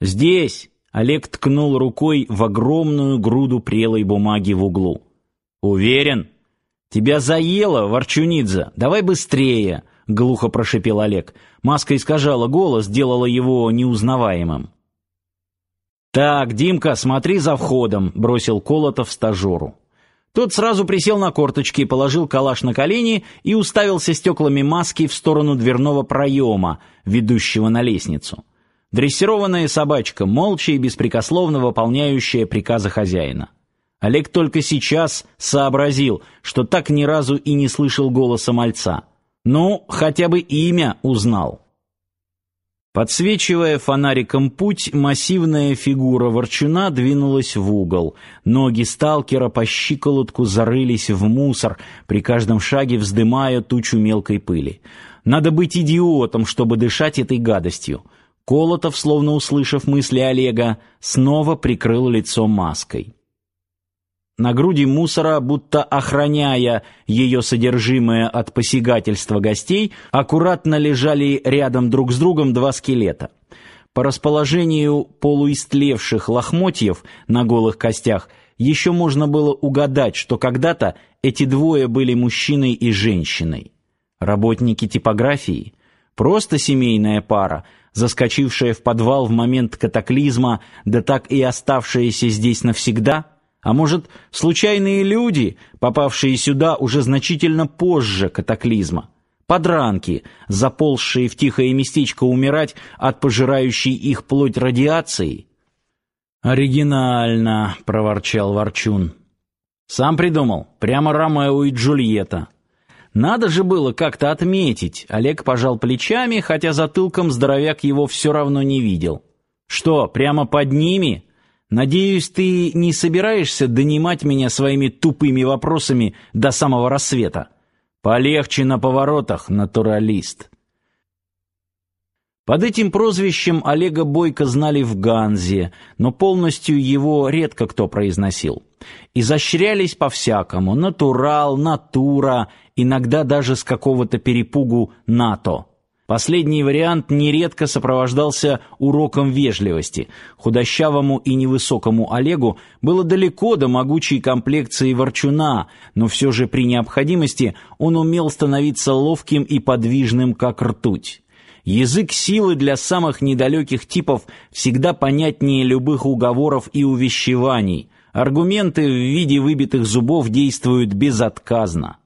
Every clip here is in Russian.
Здесь Олег ткнул рукой в огромную груду прелой бумаги в углу. Уверен? Тебя заело, Ворчунидзе. Давай быстрее, глухо прошипел Олег. Маска искажала голос, делала его неузнаваемым. Так, Димка, смотри за входом, бросил Колотов стажеру. Тот сразу присел на корточки, положил калаш на колени и уставился стеклами маски в сторону дверного проема, ведущего на лестницу. Дрессированная собачка, молча и беспрекословно выполняющая приказы хозяина. Олег только сейчас сообразил, что так ни разу и не слышал голоса мальца. Ну, хотя бы имя узнал. Подсвечивая фонариком путь, массивная фигура ворчуна двинулась в угол. Ноги сталкера по щиколотку зарылись в мусор, при каждом шаге вздымая тучу мелкой пыли. Надо быть идиотом, чтобы дышать этой гадостью. Колотов, словно услышав мысли Олега, снова прикрыл лицо маской. На груди мусора, будто охраняя ее содержимое от посягательства гостей, аккуратно лежали рядом друг с другом два скелета. По расположению полуистлевших лохмотьев на голых костях еще можно было угадать, что когда-то эти двое были мужчиной и женщиной. Работники типографии, просто семейная пара, заскочившая в подвал в момент катаклизма, да так и оставшаяся здесь навсегда? А может, случайные люди, попавшие сюда уже значительно позже катаклизма? Подранки, заползшие в тихое местечко умирать от пожирающей их плоть радиации? «Оригинально», — проворчал Ворчун. «Сам придумал, прямо Ромео и Джульетта». Надо же было как-то отметить. Олег пожал плечами, хотя затылком здоровяк его все равно не видел. Что, прямо под ними? Надеюсь, ты не собираешься донимать меня своими тупыми вопросами до самого рассвета. Полегче на поворотах, натуралист. Под этим прозвищем Олега Бойко знали в Ганзе, но полностью его редко кто произносил. Изощрялись по-всякому: натурал, натура, иногда даже с какого-то перепугу НАТО. Последний вариант нередко сопровождался уроком вежливости. Худощавому и невысокому Олегу было далеко до могучей комплекции ворчуна, но все же при необходимости он умел становиться ловким и подвижным, как ртуть. Язык силы для самых недалеких типов всегда понятнее любых уговоров и увещеваний. Аргументы в виде выбитых зубов действуют безотказно.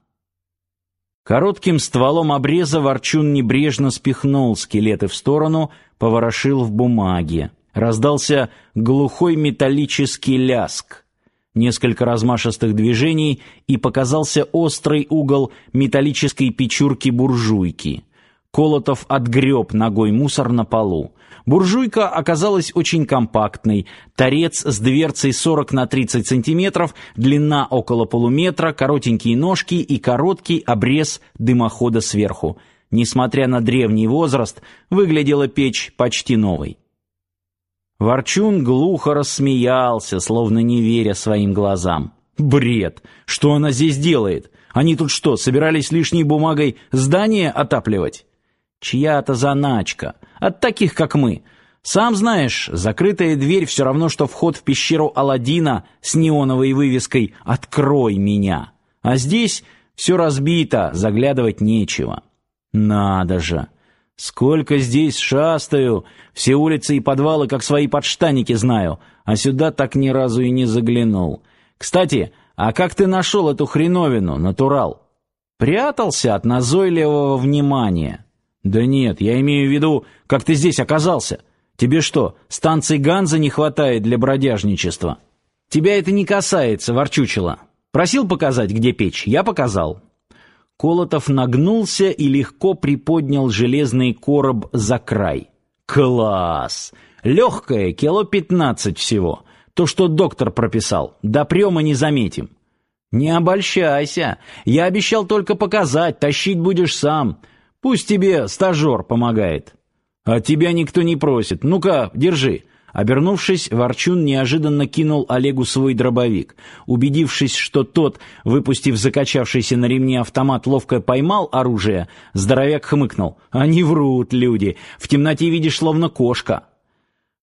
Коротким стволом обреза Ворчун небрежно спихнул скелеты в сторону, поворошил в бумаге. Раздался глухой металлический ляск. Несколько размашистых движений, и показался острый угол металлической печурки-буржуйки. Колотов отгреб ногой мусор на полу. Буржуйка оказалась очень компактной. Торец с дверцей 40 на 30 сантиметров, длина около полуметра, коротенькие ножки и короткий обрез дымохода сверху. Несмотря на древний возраст, выглядела печь почти новой. Ворчун глухо рассмеялся, словно не веря своим глазам. Бред! Что она здесь делает? Они тут что, собирались лишней бумагой здание отапливать? Чья-то заначка. От таких, как мы. Сам знаешь, закрытая дверь все равно, что вход в пещеру Аладдина с неоновой вывеской «Открой меня». А здесь все разбито, заглядывать нечего. Надо же! Сколько здесь шастаю, все улицы и подвалы как свои подштанники знаю, а сюда так ни разу и не заглянул. Кстати, а как ты нашел эту хреновину, натурал? Прятался от назойливого внимания. Да нет, я имею в виду, как ты здесь оказался. Тебе что, станции Ганза не хватает для бродяжничества? Тебя это не касается, ворчучила. Просил показать, где печь, я показал. Колотов нагнулся и легко приподнял железный короб за край. Класс! Легкое, кило пятнадцать всего. То, что доктор прописал. До према не заметим. Не обольщайся. Я обещал только показать, тащить будешь сам. Пусть тебе стажер помогает. А тебя никто не просит. Ну-ка, держи. Обернувшись, Ворчун неожиданно кинул Олегу свой дробовик. Убедившись, что тот, выпустив закачавшийся на ремне автомат, ловко поймал оружие, здоровяк хмыкнул. Они врут, люди. В темноте видишь словно кошка.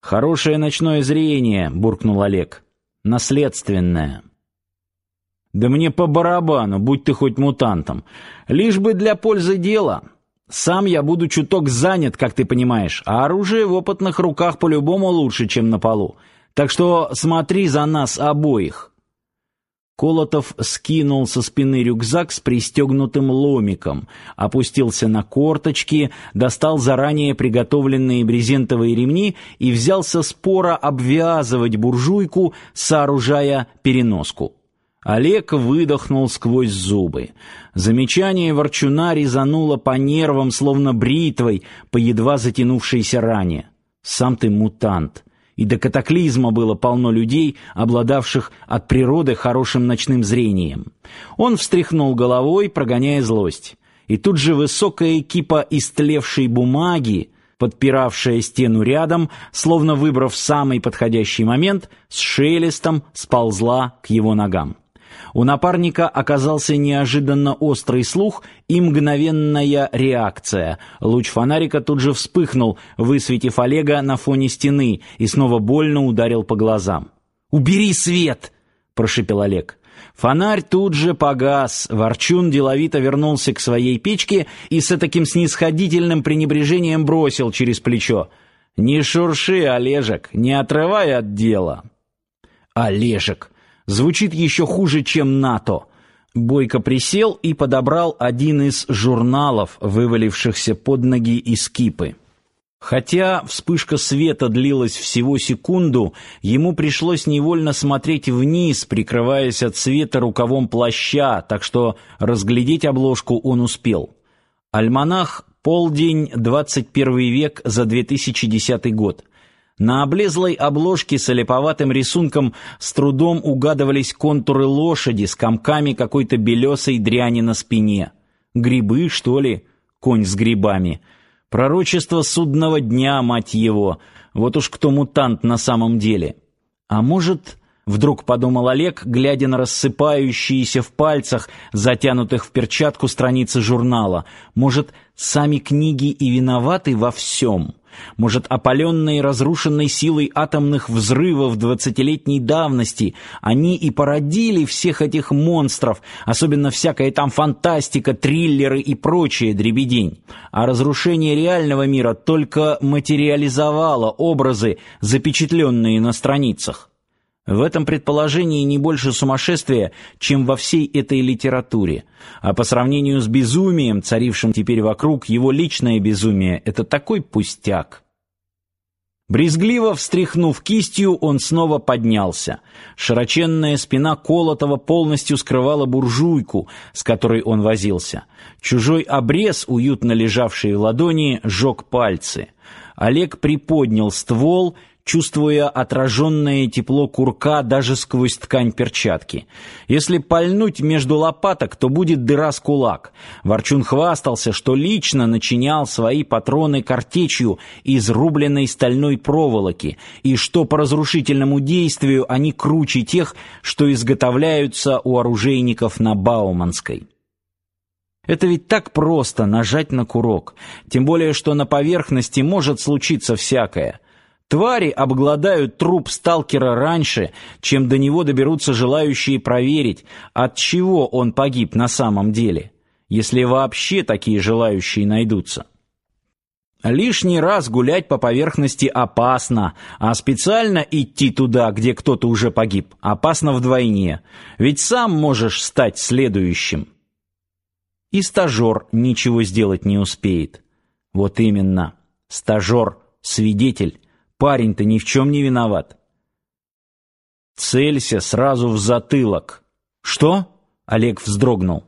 Хорошее ночное зрение, буркнул Олег. Наследственное. Да мне по барабану, будь ты хоть мутантом. Лишь бы для пользы дела. Сам я буду чуток занят, как ты понимаешь, а оружие в опытных руках по-любому лучше, чем на полу. Так что смотри за нас обоих. Колотов скинул со спины рюкзак с пристегнутым ломиком, опустился на корточки, достал заранее приготовленные брезентовые ремни и взялся споро обвязывать буржуйку, сооружая переноску. Олег выдохнул сквозь зубы. Замечание ворчуна резануло по нервам, словно бритвой, по едва затянувшейся ране. «Сам ты мутант!» и до катаклизма было полно людей, обладавших от природы хорошим ночным зрением. Он встряхнул головой, прогоняя злость. И тут же высокая кипа истлевшей бумаги, подпиравшая стену рядом, словно выбрав самый подходящий момент, с шелестом сползла к его ногам. У напарника оказался неожиданно острый слух и мгновенная реакция. Луч фонарика тут же вспыхнул, высветив Олега на фоне стены и снова больно ударил по глазам. «Убери свет!» — прошипел Олег. Фонарь тут же погас. Ворчун деловито вернулся к своей печке и с таким снисходительным пренебрежением бросил через плечо: "Не шурши, Олежек, не отрывай от дела". Олежек звучит еще хуже, чем НАТО. Бойко присел и подобрал один из журналов, вывалившихся под ноги из кипы. Хотя вспышка света длилась всего секунду, ему пришлось невольно смотреть вниз, прикрываясь от света рукавом плаща, так что разглядеть обложку он успел. Альманах «Полдень, 21 век за 2010 год». На облезлой обложке с олиповатым рисунком с трудом угадывались контуры лошади с комками какой-то белесой дряни на спине. Грибы, что ли? Конь с грибами. Пророчество судного дня, мать его. Вот уж кто мутант на самом деле. А может, вдруг подумал Олег, глядя на рассыпающиеся в пальцах, затянутых в перчатку страницы журнала, может, сами книги и виноваты во всем? Может, опаленные разрушенной силой атомных взрывов двадцатилетней давности, они и породили всех этих монстров, особенно всякая там фантастика, триллеры и прочее дребедень. А разрушение реального мира только материализовало образы, запечатленные на страницах. В этом предположении не больше сумасшествия, чем во всей этой литературе. А по сравнению с безумием, царившим теперь вокруг, его личное безумие это такой пустяк. Брезгливо встряхнув кистью, он снова поднялся. Широченная спина Колотова полностью скрывала буржуйку, с которой он возился. Чужой обрез, уютно лежавший в ладони, жег пальцы. Олег приподнял ствол чувствуя отраженное тепло курка даже сквозь ткань перчатки. Если пальнуть между лопаток, то будет дыра с кулак. Ворчун хвастался, что лично начинял свои патроны картечью из рубленной стальной проволоки, и что по разрушительному действию они круче тех, что изготовляются у оружейников на Бауманской. Это ведь так просто нажать на курок, тем более что на поверхности может случиться всякое. Твари обгладают труп сталкера раньше, чем до него доберутся желающие проверить, от чего он погиб на самом деле, если вообще такие желающие найдутся. Лишний раз гулять по поверхности опасно, а специально идти туда, где кто-то уже погиб, опасно вдвойне. Ведь сам можешь стать следующим. И стажер ничего сделать не успеет. Вот именно. Стажер, свидетель, Парень-то ни в чем не виноват. Целься сразу в затылок. Что? Олег вздрогнул.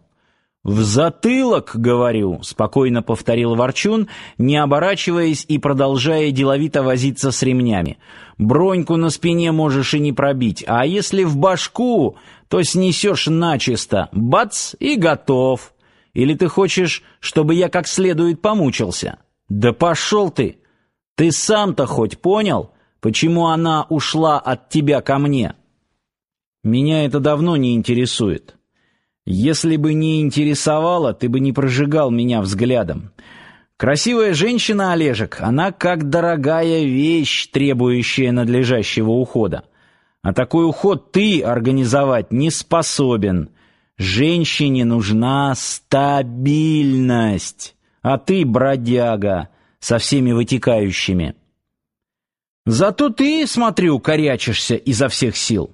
В затылок, говорю, спокойно повторил Ворчун, не оборачиваясь и продолжая деловито возиться с ремнями. Броньку на спине можешь и не пробить, а если в башку, то снесешь начисто. Бац и готов. Или ты хочешь, чтобы я как следует помучился? Да пошел ты. Ты сам-то хоть понял, почему она ушла от тебя ко мне? Меня это давно не интересует. Если бы не интересовало, ты бы не прожигал меня взглядом. Красивая женщина, Олежек, она как дорогая вещь, требующая надлежащего ухода. А такой уход ты организовать не способен. Женщине нужна стабильность, а ты бродяга со всеми вытекающими. Зато ты, смотрю, корячишься изо всех сил.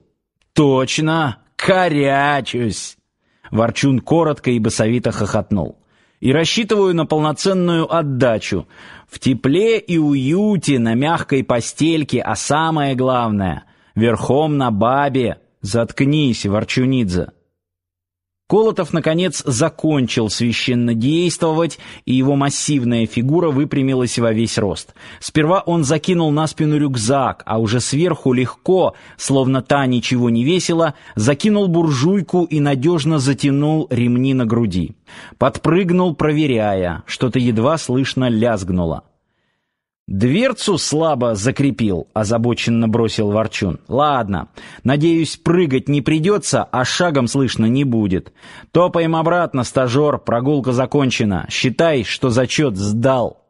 Точно, корячусь. Ворчун коротко и басовито хохотнул. И рассчитываю на полноценную отдачу. В тепле и уюте, на мягкой постельке, а самое главное — верхом на бабе. Заткнись, Ворчунидзе. Колотов, наконец, закончил священно действовать, и его массивная фигура выпрямилась во весь рост. Сперва он закинул на спину рюкзак, а уже сверху легко, словно та ничего не весила, закинул буржуйку и надежно затянул ремни на груди. Подпрыгнул, проверяя, что-то едва слышно лязгнуло. Дверцу слабо закрепил, озабоченно бросил Ворчун. Ладно, надеюсь, прыгать не придется, а шагом слышно не будет. Топаем обратно, стажер, прогулка закончена. Считай, что зачет сдал.